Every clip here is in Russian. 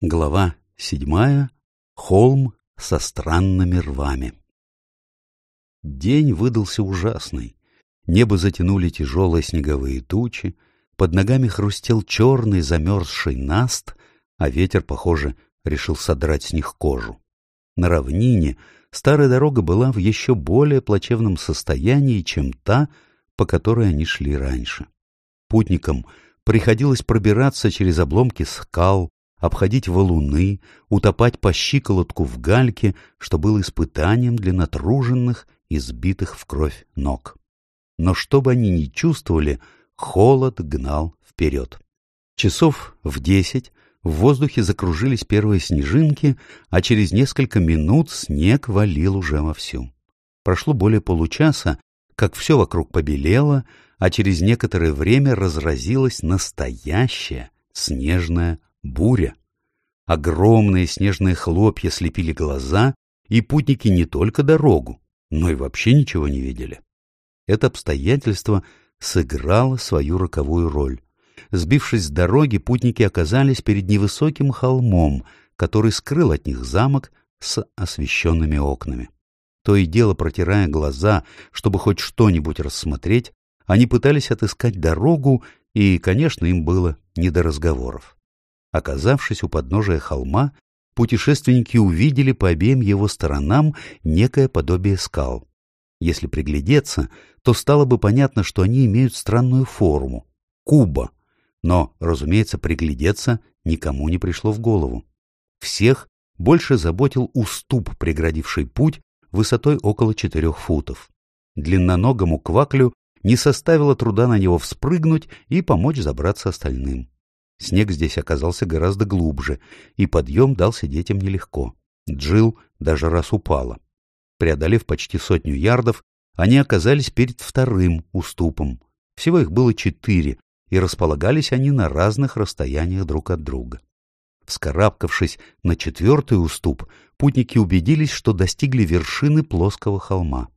Глава седьмая. Холм со странными рвами. День выдался ужасный. Небо затянули тяжелые снеговые тучи, под ногами хрустел черный замерзший наст, а ветер, похоже, решил содрать с них кожу. На равнине старая дорога была в еще более плачевном состоянии, чем та, по которой они шли раньше. Путникам приходилось пробираться через обломки скал, обходить валуны, утопать по щиколотку в гальке, что было испытанием для натруженных и сбитых в кровь ног. Но что бы они ни чувствовали, холод гнал вперед. Часов в десять в воздухе закружились первые снежинки, а через несколько минут снег валил уже вовсю. Прошло более получаса, как все вокруг побелело, а через некоторое время разразилась настоящая снежная буря. Огромные снежные хлопья слепили глаза, и путники не только дорогу, но и вообще ничего не видели. Это обстоятельство сыграло свою роковую роль. Сбившись с дороги, путники оказались перед невысоким холмом, который скрыл от них замок с освещенными окнами. То и дело, протирая глаза, чтобы хоть что-нибудь рассмотреть, они пытались отыскать дорогу, и, конечно, им было не до разговоров. Оказавшись у подножия холма, путешественники увидели по обеим его сторонам некое подобие скал. Если приглядеться, то стало бы понятно, что они имеют странную форму — куба. Но, разумеется, приглядеться никому не пришло в голову. Всех больше заботил уступ, преградивший путь высотой около четырех футов. Длинноногому кваклю не составило труда на него вспрыгнуть и помочь забраться остальным. Снег здесь оказался гораздо глубже, и подъем дался детям нелегко. Джил даже раз упала. Преодолев почти сотню ярдов, они оказались перед вторым уступом. Всего их было четыре, и располагались они на разных расстояниях друг от друга. Вскарабкавшись на четвертый уступ, путники убедились, что достигли вершины плоского холма.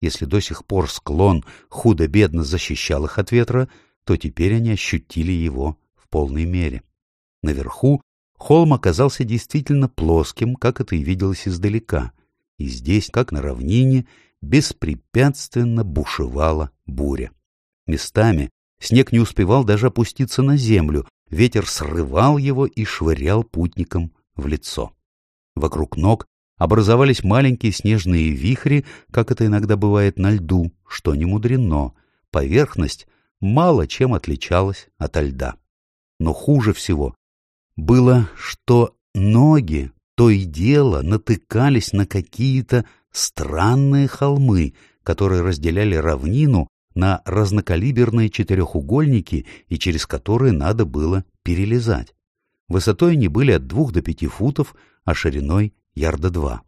Если до сих пор склон худо-бедно защищал их от ветра, то теперь они ощутили его в полной мере. Наверху холм оказался действительно плоским, как это и виделось издалека, и здесь, как на равнине, беспрепятственно бушевала буря. Местами снег не успевал даже опуститься на землю, ветер срывал его и швырял путникам в лицо. Вокруг ног образовались маленькие снежные вихри, как это иногда бывает на льду, что не мудрено. Поверхность мало чем отличалась от льда. Но хуже всего было, что ноги то и дело натыкались на какие-то странные холмы, которые разделяли равнину на разнокалиберные четырехугольники и через которые надо было перелезать. Высотой они были от двух до пяти футов, а шириной ярда два.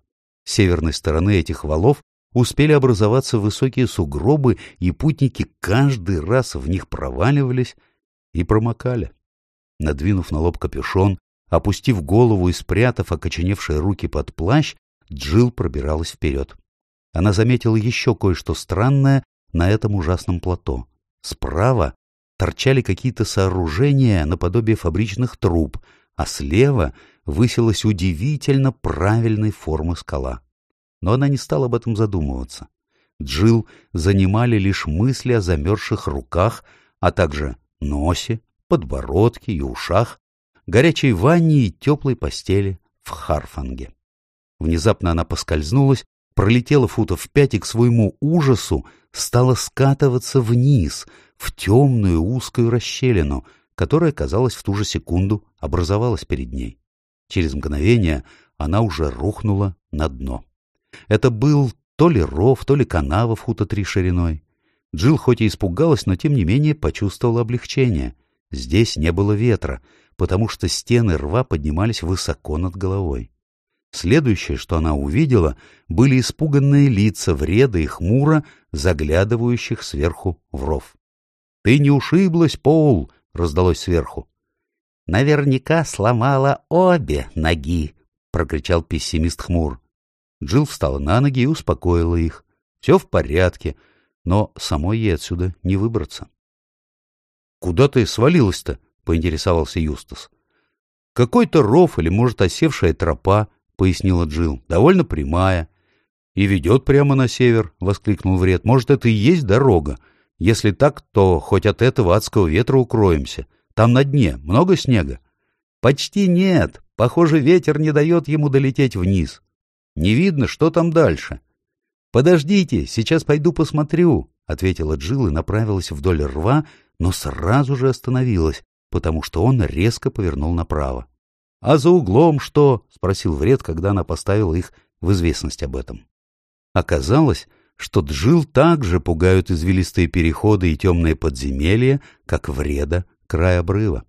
С северной стороны этих валов успели образоваться высокие сугробы, и путники каждый раз в них проваливались и промокали. Надвинув на лоб капюшон, опустив голову и спрятав окоченевшие руки под плащ, Джил пробиралась вперед. Она заметила еще кое-что странное на этом ужасном плато. Справа торчали какие-то сооружения наподобие фабричных труб, а слева высилась удивительно правильной формы скала. Но она не стала об этом задумываться. Джил занимали лишь мысли о замерзших руках, а также носе, подбородке и ушах, горячей ванне и теплой постели в Харфанге. Внезапно она поскользнулась, пролетела футов пять и к своему ужасу стала скатываться вниз, в темную узкую расщелину, которая, казалось, в ту же секунду образовалась перед ней. Через мгновение она уже рухнула на дно. Это был то ли ров, то ли канава фута три шириной. Джилл хоть и испугалась, но тем не менее почувствовала облегчение — Здесь не было ветра, потому что стены рва поднимались высоко над головой. Следующее, что она увидела, были испуганные лица вреда и хмуро, заглядывающих сверху в ров. — Ты не ушиблась, Пол! — раздалось сверху. — Наверняка сломала обе ноги, — прокричал пессимист хмур. Джилл встала на ноги и успокоила их. Все в порядке, но самой ей отсюда не выбраться. — Куда ты свалилась-то? — поинтересовался Юстас. — Какой-то ров или, может, осевшая тропа, — пояснила Джил, довольно прямая. И ведет прямо на север, — воскликнул Вред. Может, это и есть дорога? Если так, то хоть от этого адского ветра укроемся. Там на дне много снега? Почти нет. Похоже, ветер не дает ему долететь вниз. Не видно, что там дальше. Подождите, сейчас пойду посмотрю, — ответила Джилл и направилась вдоль рва, но сразу же остановилась, потому что он резко повернул направо. — А за углом что? — спросил Вред, когда она поставила их в известность об этом. Оказалось, что Джил также пугают извилистые переходы и темные подземелья, как вреда край обрыва.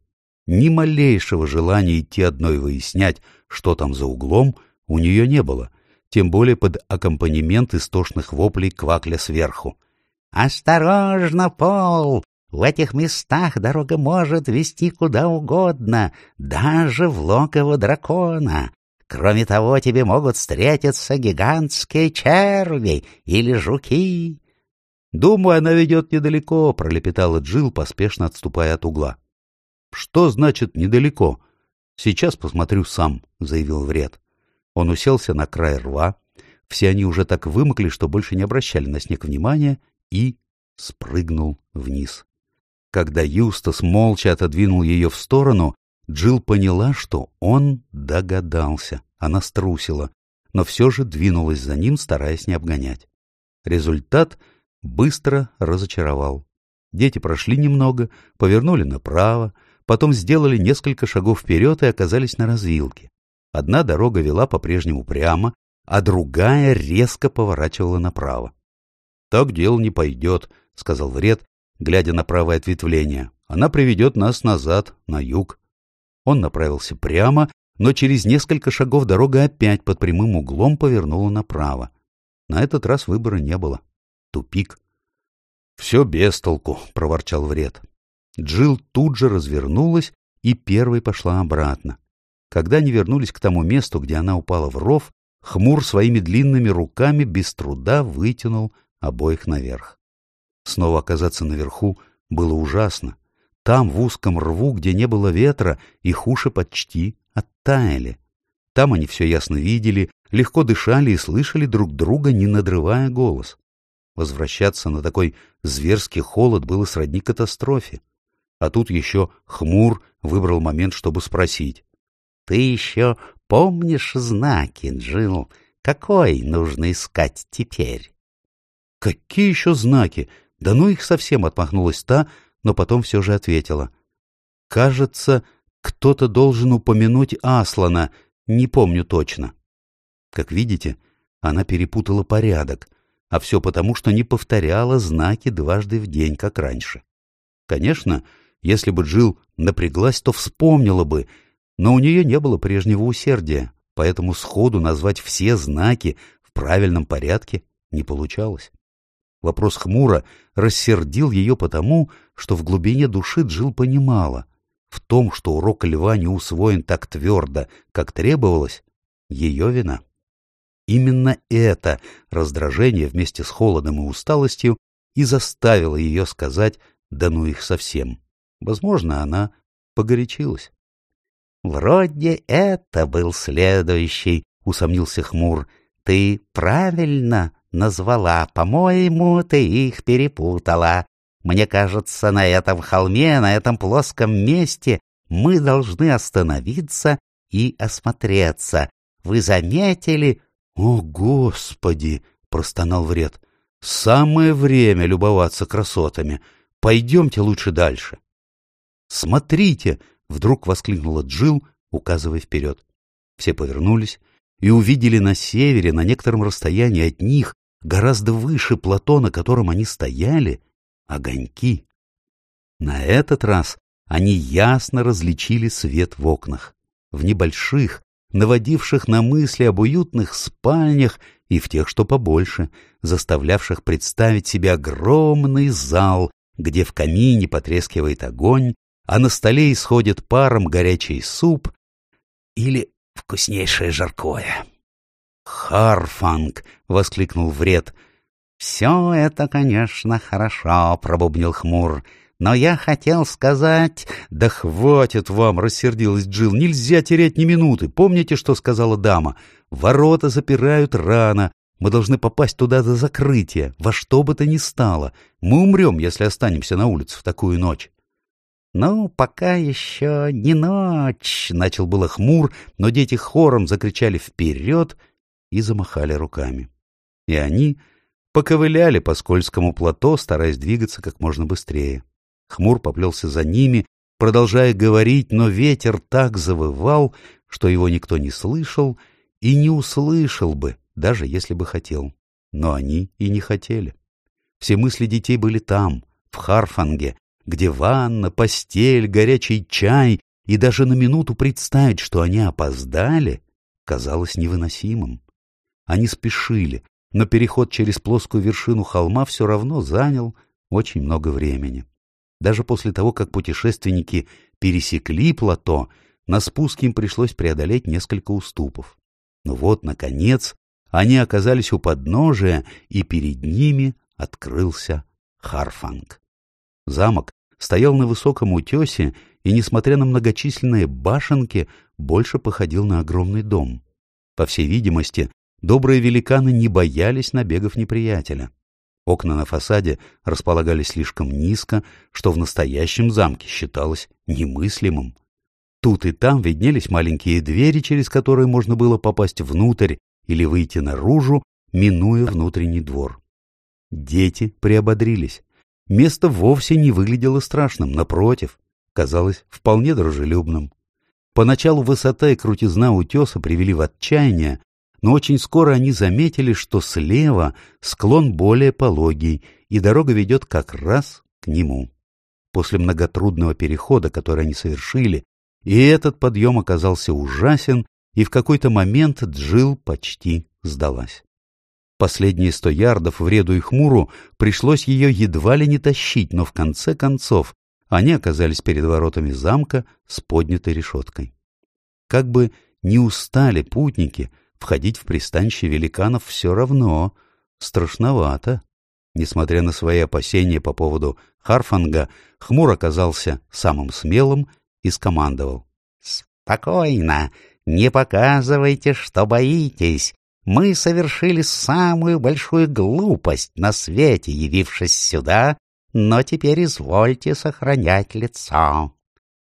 Ни малейшего желания идти одной выяснять, что там за углом, у нее не было, тем более под аккомпанемент истошных воплей квакля сверху. «Осторожно, Пол! В этих местах дорога может вести куда угодно, даже в логово дракона. Кроме того, тебе могут встретиться гигантские черви или жуки. — Думаю, она ведет недалеко, — пролепетала Джил, поспешно отступая от угла. — Что значит «недалеко»? — Сейчас посмотрю сам, — заявил Вред. Он уселся на край рва. Все они уже так вымокли, что больше не обращали на снег внимания, и спрыгнул вниз. Когда Юстас молча отодвинул ее в сторону, Джилл поняла, что он догадался. Она струсила, но все же двинулась за ним, стараясь не обгонять. Результат быстро разочаровал. Дети прошли немного, повернули направо, потом сделали несколько шагов вперед и оказались на развилке. Одна дорога вела по-прежнему прямо, а другая резко поворачивала направо. — Так дело не пойдет, — сказал Вред, глядя на правое ответвление. — Она приведет нас назад, на юг. Он направился прямо, но через несколько шагов дорога опять под прямым углом повернула направо. На этот раз выбора не было. Тупик. — Все без толку, — проворчал Вред. Джилл тут же развернулась и первой пошла обратно. Когда они вернулись к тому месту, где она упала в ров, Хмур своими длинными руками без труда вытянул обоих наверх. Снова оказаться наверху было ужасно. Там, в узком рву, где не было ветра, их уши почти оттаяли. Там они все ясно видели, легко дышали и слышали друг друга, не надрывая голос. Возвращаться на такой зверский холод было сродни катастрофе. А тут еще хмур выбрал момент, чтобы спросить. — Ты еще помнишь знаки, Джилл? Какой нужно искать теперь? — Какие еще знаки? Да ну их совсем отмахнулась та, но потом все же ответила. «Кажется, кто-то должен упомянуть Аслана, не помню точно». Как видите, она перепутала порядок, а все потому, что не повторяла знаки дважды в день, как раньше. Конечно, если бы Джил напряглась, то вспомнила бы, но у нее не было прежнего усердия, поэтому сходу назвать все знаки в правильном порядке не получалось. Вопрос хмуро рассердил ее потому, что в глубине души Джил понимала, в том, что урок льва не усвоен так твердо, как требовалось, ее вина. Именно это раздражение вместе с холодом и усталостью и заставило ее сказать «да ну их совсем». Возможно, она погорячилась. «Вроде это был следующий», — усомнился Хмур. «Ты правильно назвала. По-моему, ты их перепутала. Мне кажется, на этом холме, на этом плоском месте мы должны остановиться и осмотреться. Вы заметили? — О, Господи! — простонал Вред. — Самое время любоваться красотами. Пойдемте лучше дальше. — Смотрите! — вдруг воскликнула Джил, указывая вперед. Все повернулись и увидели на севере, на некотором расстоянии от них, гораздо выше плато, на котором они стояли, огоньки. На этот раз они ясно различили свет в окнах, в небольших, наводивших на мысли об уютных спальнях и в тех, что побольше, заставлявших представить себе огромный зал, где в камине потрескивает огонь, а на столе исходит паром горячий суп или вкуснейшее жаркое. «Харфанг!» — воскликнул Вред. «Все это, конечно, хорошо», — пробубнил Хмур. Но я хотел сказать... — Да хватит вам, — рассердилась Джилл. — Нельзя терять ни минуты. Помните, что сказала дама? Ворота запирают рано. Мы должны попасть туда до закрытия, во что бы то ни стало. Мы умрем, если останемся на улице в такую ночь. — Ну, пока еще не ночь, — начал было хмур, но дети хором закричали «Вперед!» И замахали руками. И они поковыляли по скользкому плато, стараясь двигаться как можно быстрее. Хмур поплелся за ними, продолжая говорить, но ветер так завывал, что его никто не слышал и не услышал бы, даже если бы хотел. Но они и не хотели. Все мысли детей были там, в Харфанге, где ванна, постель, горячий чай, и даже на минуту представить, что они опоздали, казалось невыносимым. Они спешили, но переход через плоскую вершину холма все равно занял очень много времени. Даже после того, как путешественники пересекли плато, на спуске им пришлось преодолеть несколько уступов. Но вот, наконец, они оказались у подножия, и перед ними открылся Харфанг. Замок стоял на высоком утесе и, несмотря на многочисленные башенки, больше походил на огромный дом. По всей видимости, добрые великаны не боялись набегов неприятеля. Окна на фасаде располагались слишком низко, что в настоящем замке считалось немыслимым. Тут и там виднелись маленькие двери, через которые можно было попасть внутрь или выйти наружу, минуя внутренний двор. Дети приободрились. Место вовсе не выглядело страшным, напротив, казалось вполне дружелюбным. Поначалу высота и крутизна утеса привели в отчаяние, но очень скоро они заметили, что слева склон более пологий, и дорога ведет как раз к нему. После многотрудного перехода, который они совершили, и этот подъем оказался ужасен, и в какой-то момент Джил почти сдалась. Последние сто ярдов в Реду и Хмуру пришлось ее едва ли не тащить, но в конце концов они оказались перед воротами замка с поднятой решеткой. Как бы не устали путники, Входить в пристанище великанов все равно страшновато. Несмотря на свои опасения по поводу Харфанга, Хмур оказался самым смелым и скомандовал. — Спокойно, не показывайте, что боитесь. Мы совершили самую большую глупость на свете, явившись сюда, но теперь извольте сохранять лицо.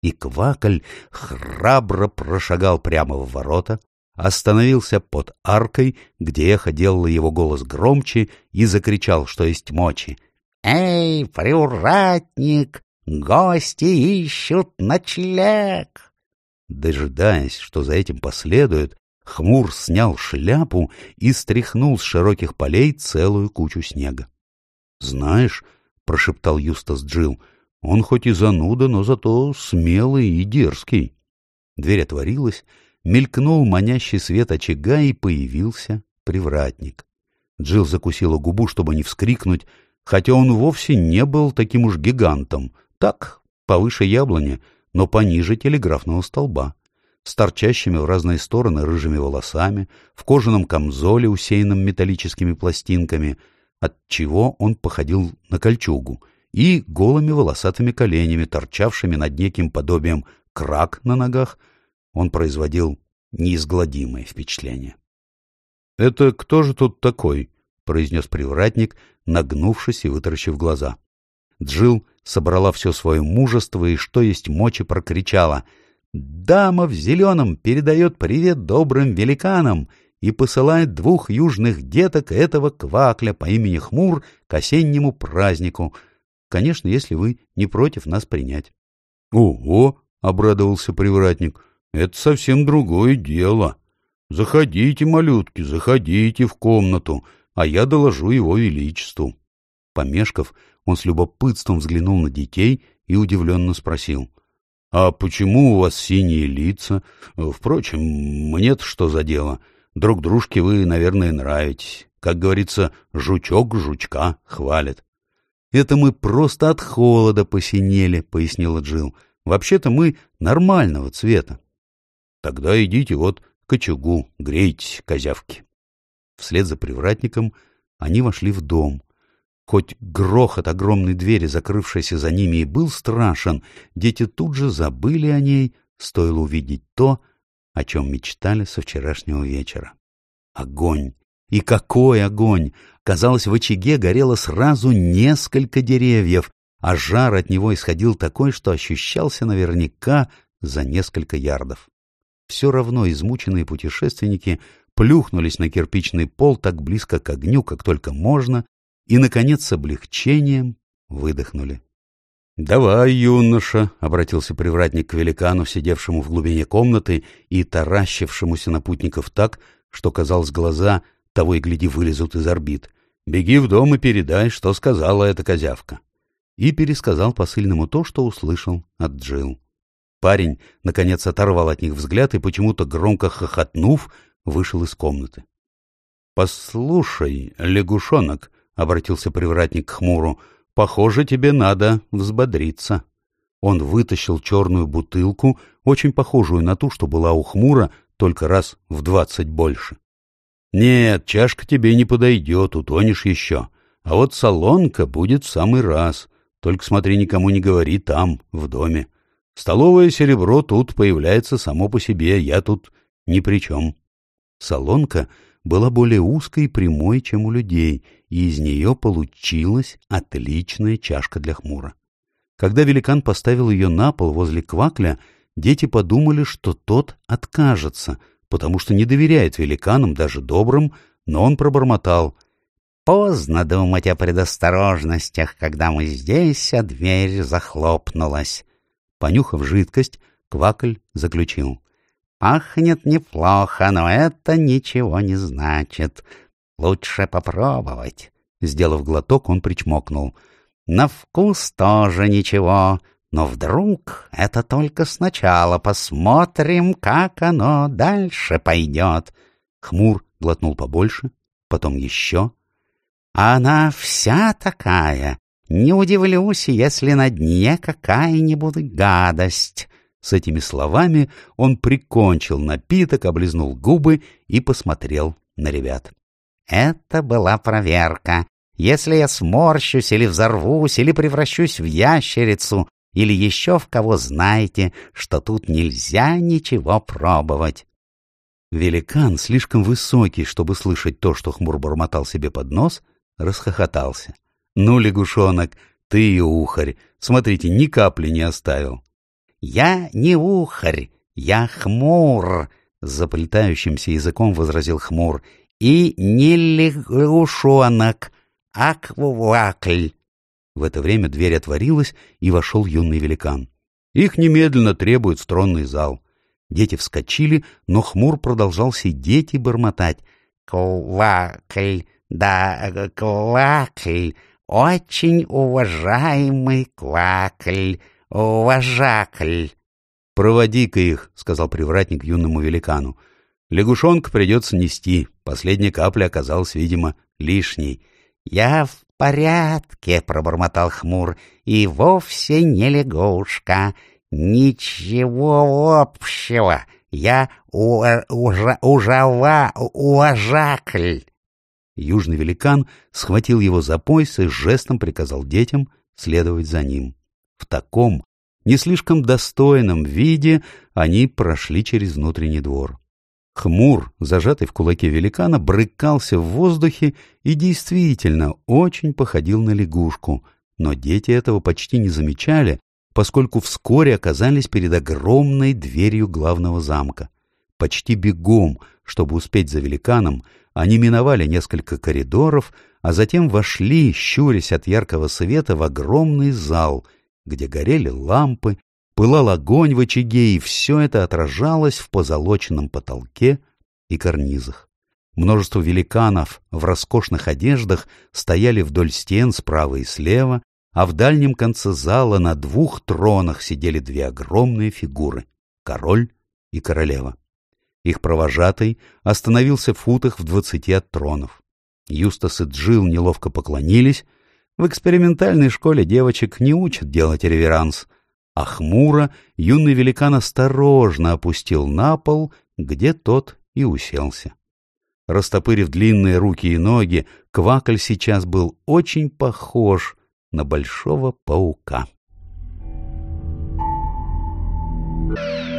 И Квакль храбро прошагал прямо в ворота, остановился под аркой, где эхо делало его голос громче, и закричал, что есть мочи. «Эй, приуратник, гости ищут ночлег!» Дожидаясь, что за этим последует, Хмур снял шляпу и стряхнул с широких полей целую кучу снега. — Знаешь, — прошептал Юстас Джил, — он хоть и зануда, но зато смелый и дерзкий. Дверь отворилась, Мелькнул манящий свет очага, и появился привратник. Джилл закусила губу, чтобы не вскрикнуть, хотя он вовсе не был таким уж гигантом. Так, повыше яблони, но пониже телеграфного столба. С торчащими в разные стороны рыжими волосами, в кожаном камзоле, усеянном металлическими пластинками, от чего он походил на кольчугу, и голыми волосатыми коленями, торчавшими над неким подобием крак на ногах — он производил неизгладимое впечатление. — Это кто же тут такой? — произнес привратник, нагнувшись и вытаращив глаза. Джил собрала все свое мужество и, что есть мочи, прокричала. «Дама в зеленом передает привет добрым великанам и посылает двух южных деток этого квакля по имени Хмур к осеннему празднику. Конечно, если вы не против нас принять». «Ого!» — обрадовался привратник. Это совсем другое дело. Заходите, малютки, заходите в комнату, а я доложу его величеству. Помешков, он с любопытством взглянул на детей и удивленно спросил. — А почему у вас синие лица? Впрочем, мне-то что за дело? Друг дружке вы, наверное, нравитесь. Как говорится, жучок жучка хвалит. — Это мы просто от холода посинели, — пояснила Джил. Вообще-то мы нормального цвета. Тогда идите вот к очагу, грейтесь, козявки. Вслед за привратником они вошли в дом. Хоть грохот огромной двери, закрывшейся за ними, и был страшен, дети тут же забыли о ней, стоило увидеть то, о чем мечтали со вчерашнего вечера. Огонь! И какой огонь! Казалось, в очаге горело сразу несколько деревьев, а жар от него исходил такой, что ощущался наверняка за несколько ярдов. Все равно измученные путешественники плюхнулись на кирпичный пол так близко к огню, как только можно, и, наконец, с облегчением выдохнули. — Давай, юноша, — обратился привратник к великану, сидевшему в глубине комнаты и таращившемуся на путников так, что, казалось, глаза того и гляди вылезут из орбит. — Беги в дом и передай, что сказала эта козявка. И пересказал посыльному то, что услышал от Джил. Парень, наконец, оторвал от них взгляд и, почему-то громко хохотнув, вышел из комнаты. — Послушай, лягушонок, — обратился привратник к хмуру, — похоже, тебе надо взбодриться. Он вытащил черную бутылку, очень похожую на ту, что была у хмура, только раз в двадцать больше. — Нет, чашка тебе не подойдет, утонешь еще. А вот солонка будет в самый раз. Только смотри, никому не говори там, в доме. Столовое серебро тут появляется само по себе, я тут ни при чем. Солонка была более узкой и прямой, чем у людей, и из нее получилась отличная чашка для хмура. Когда великан поставил ее на пол возле квакля, дети подумали, что тот откажется, потому что не доверяет великанам, даже добрым, но он пробормотал. «Поздно думать о предосторожностях, когда мы здесь, а дверь захлопнулась». Понюхав жидкость, квакль заключил. Пахнет неплохо, но это ничего не значит. Лучше попробовать. Сделав глоток, он причмокнул. На вкус тоже ничего, но вдруг это только сначала. Посмотрим, как оно дальше пойдет. Хмур глотнул побольше, потом еще. Она вся такая. Не удивлюсь, если на дне какая-нибудь гадость. С этими словами он прикончил напиток, облизнул губы и посмотрел на ребят. «Это была проверка. Если я сморщусь или взорвусь, или превращусь в ящерицу, или еще в кого знаете, что тут нельзя ничего пробовать». Великан, слишком высокий, чтобы слышать то, что хмур бормотал себе под нос, расхохотался. «Ну, лягушонок, ты и ухарь, смотрите, ни капли не оставил». «Я не ухарь, я хмур», — заплетающимся языком возразил хмур, «и не лягушонок, а квакль». В это время дверь отворилась, и вошел юный великан. Их немедленно требует в тронный зал. Дети вскочили, но хмур продолжал сидеть и бормотать. «Квакль, да, квакль, очень уважаемый квакль, «Вожакль!» «Проводи-ка их», — сказал привратник юному великану. «Лягушонка придется нести. Последняя капля оказалась, видимо, лишней». «Я в порядке», — пробормотал хмур, — «и вовсе не лягушка. Ничего общего. Я у ужа ужава уважакль». Южный великан схватил его за пояс и жестом приказал детям следовать за ним. В таком, не слишком достойном виде они прошли через внутренний двор. Хмур, зажатый в кулаке великана, брыкался в воздухе и действительно очень походил на лягушку, но дети этого почти не замечали, поскольку вскоре оказались перед огромной дверью главного замка. Почти бегом, чтобы успеть за великаном, они миновали несколько коридоров, а затем вошли, щурясь от яркого света, в огромный зал, где горели лампы, пылал огонь в очаге, и все это отражалось в позолоченном потолке и карнизах. Множество великанов в роскошных одеждах стояли вдоль стен справа и слева, а в дальнем конце зала на двух тронах сидели две огромные фигуры — король и королева. Их провожатый остановился в футах в двадцати от тронов. Юстас и Джил неловко поклонились, в экспериментальной школе девочек не учат делать реверанс, а хмуро юный великан осторожно опустил на пол, где тот и уселся. Растопырив длинные руки и ноги, Квакль сейчас был очень похож на большого паука. Thank you.